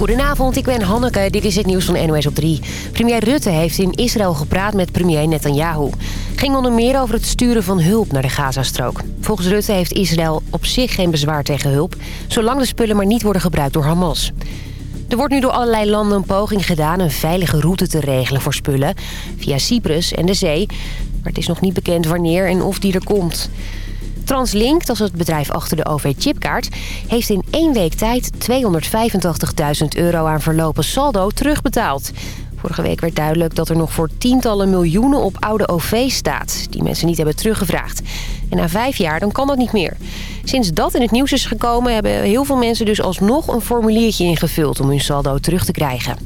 Goedenavond, ik ben Hanneke. Dit is het nieuws van NOS op 3. Premier Rutte heeft in Israël gepraat met premier Netanyahu. Ging onder meer over het sturen van hulp naar de Gazastrook. Volgens Rutte heeft Israël op zich geen bezwaar tegen hulp... zolang de spullen maar niet worden gebruikt door Hamas. Er wordt nu door allerlei landen een poging gedaan... een veilige route te regelen voor spullen via Cyprus en de zee. Maar het is nog niet bekend wanneer en of die er komt. Translink, dat is het bedrijf achter de OV-chipkaart... heeft in één week tijd 285.000 euro aan verlopen saldo terugbetaald. Vorige week werd duidelijk dat er nog voor tientallen miljoenen op oude OV staat... die mensen niet hebben teruggevraagd. En na vijf jaar dan kan dat niet meer. Sinds dat in het nieuws is gekomen... hebben heel veel mensen dus alsnog een formuliertje ingevuld... om hun saldo terug te krijgen.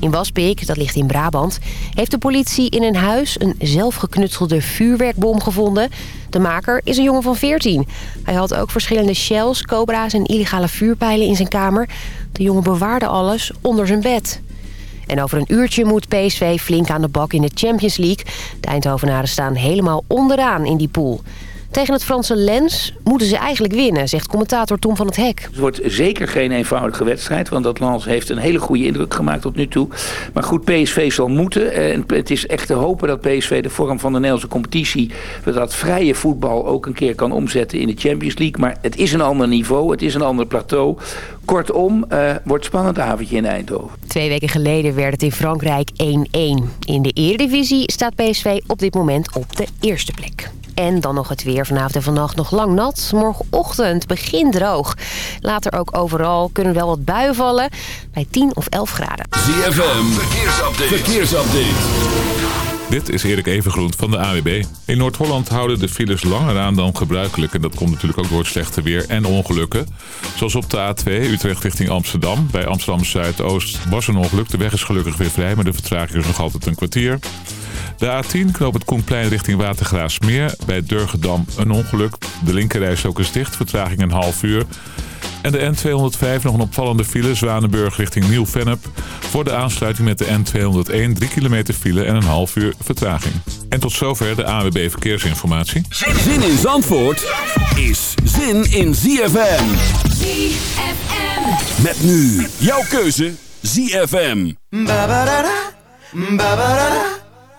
In Waspik, dat ligt in Brabant, heeft de politie in een huis een zelfgeknutselde vuurwerkbom gevonden. De maker is een jongen van 14. Hij had ook verschillende shells, cobra's en illegale vuurpijlen in zijn kamer. De jongen bewaarde alles onder zijn bed. En over een uurtje moet PSV flink aan de bak in de Champions League. De Eindhovenaren staan helemaal onderaan in die pool. Tegen het Franse Lens moeten ze eigenlijk winnen, zegt commentator Tom van het Hek. Het wordt zeker geen eenvoudige wedstrijd, want dat Lens heeft een hele goede indruk gemaakt tot nu toe. Maar goed, PSV zal moeten. En het is echt te hopen dat PSV de vorm van de Nederlandse competitie, dat vrije voetbal ook een keer kan omzetten in de Champions League. Maar het is een ander niveau, het is een ander plateau. Kortom, uh, wordt spannend avondje in Eindhoven. Twee weken geleden werd het in Frankrijk 1-1. In de Eredivisie staat PSV op dit moment op de eerste plek. En dan nog het weer. Vanavond en vannacht nog lang nat. Morgenochtend begint droog. Later ook overal kunnen wel wat buien vallen. Bij 10 of 11 graden. ZFM, verkeersupdate. verkeersupdate. Dit is Erik Evengroen van de AWB. In Noord-Holland houden de files langer aan dan gebruikelijk. En dat komt natuurlijk ook door het slechte weer en ongelukken. Zoals op de A2 Utrecht richting Amsterdam. Bij Amsterdam Zuidoost was een ongeluk. De weg is gelukkig weer vrij, maar de vertraging is nog altijd een kwartier. De A10 knoopt het Koenplein richting Watergraafsmeer. Bij Durgedam een ongeluk. De linkerreis ook is dicht, vertraging een half uur. En de N205 nog een opvallende file, Zwanenburg richting Nieuw-Vennep. Voor de aansluiting met de N201 3 kilometer file en een half uur vertraging. En tot zover de AWB Verkeersinformatie. Zin in Zandvoort is zin in ZFM. ZFM. Met nu jouw keuze ZFM. Ba -ba -da -da. Ba -ba -da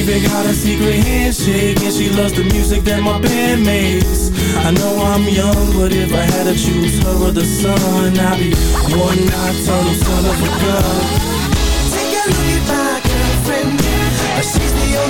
Even got a secret handshake, and she loves the music that my band makes. I know I'm young, but if I had to choose her or the sun, I'd be one nocturnal son of a gun. Take a look at my girlfriend. She's the only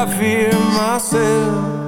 I fear myself.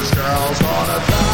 Just girl's on. Turn up